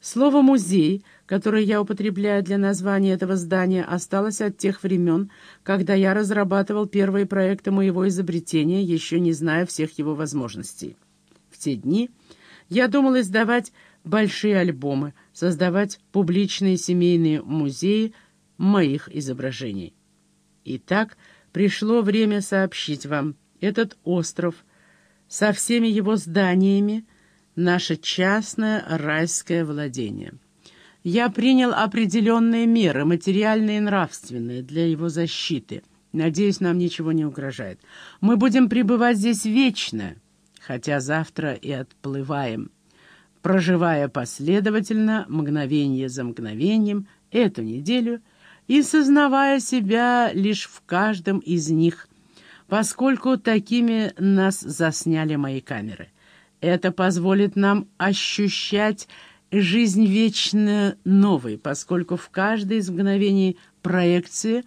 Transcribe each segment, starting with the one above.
Слово «музей», которое я употребляю для названия этого здания, осталось от тех времен, когда я разрабатывал первые проекты моего изобретения, еще не зная всех его возможностей. В те дни я думал издавать большие альбомы, создавать публичные семейные музеи моих изображений. Итак, пришло время сообщить вам, этот остров со всеми его зданиями — наше частное райское владение. Я принял определенные меры, материальные и нравственные, для его защиты. Надеюсь, нам ничего не угрожает. Мы будем пребывать здесь вечно, хотя завтра и отплываем, проживая последовательно, мгновение за мгновением, эту неделю и сознавая себя лишь в каждом из них, поскольку такими нас засняли мои камеры. Это позволит нам ощущать жизнь вечно новой, поскольку в каждое из мгновений проекции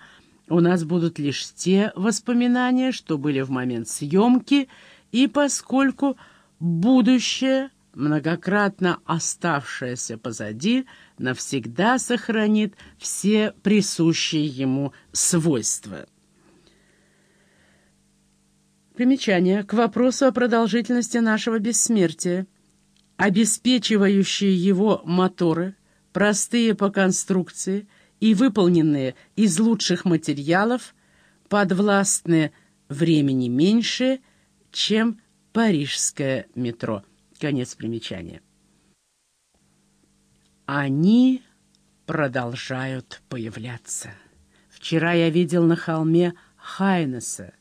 у нас будут лишь те воспоминания, что были в момент съемки, и поскольку будущее, многократно оставшееся позади, навсегда сохранит все присущие ему свойства. Примечание к вопросу о продолжительности нашего бессмертия. Обеспечивающие его моторы, простые по конструкции и выполненные из лучших материалов, подвластны времени меньше, чем парижское метро. Конец примечания. Они продолжают появляться. Вчера я видел на холме Хайнеса,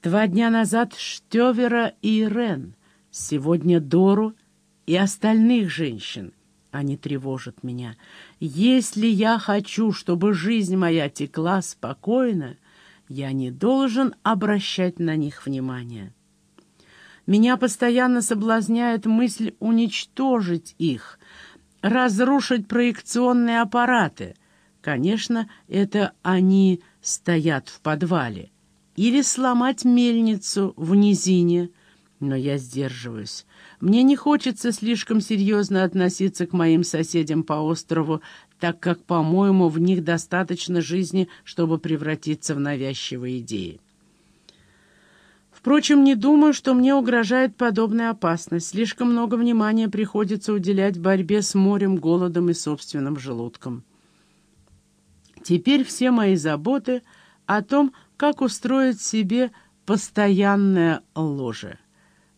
Два дня назад Штевера и Ирен, сегодня Дору и остальных женщин. Они тревожат меня. Если я хочу, чтобы жизнь моя текла спокойно, я не должен обращать на них внимание. Меня постоянно соблазняет мысль уничтожить их, разрушить проекционные аппараты. Конечно, это они стоят в подвале или сломать мельницу в низине. Но я сдерживаюсь. Мне не хочется слишком серьезно относиться к моим соседям по острову, так как, по-моему, в них достаточно жизни, чтобы превратиться в навязчивые идеи. Впрочем, не думаю, что мне угрожает подобная опасность. Слишком много внимания приходится уделять борьбе с морем, голодом и собственным желудком. Теперь все мои заботы о том, как устроить себе постоянное ложе.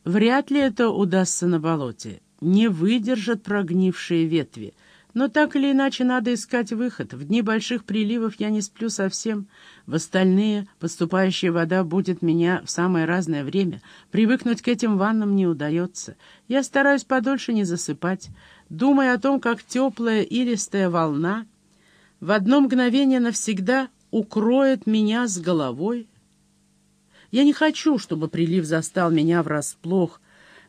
Вряд ли это удастся на болоте. Не выдержат прогнившие ветви. Но так или иначе надо искать выход. В дни больших приливов я не сплю совсем. В остальные поступающая вода будет меня в самое разное время. Привыкнуть к этим ваннам не удается. Я стараюсь подольше не засыпать, думая о том, как теплая илистая волна в одно мгновение навсегда укроет меня с головой. Я не хочу, чтобы прилив застал меня врасплох,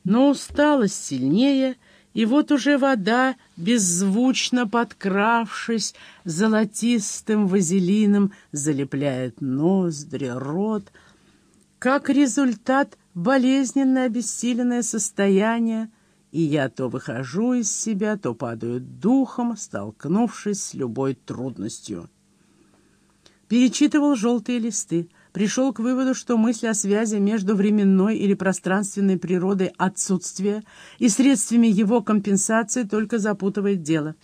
но усталость сильнее, и вот уже вода, беззвучно подкравшись, золотистым вазелином залепляет ноздри, рот. Как результат болезненное обессиленное состояние, и я то выхожу из себя, то падаю духом, столкнувшись с любой трудностью. Перечитывал желтые листы. Пришел к выводу, что мысль о связи между временной или пространственной природой отсутствия и средствами его компенсации только запутывает дело.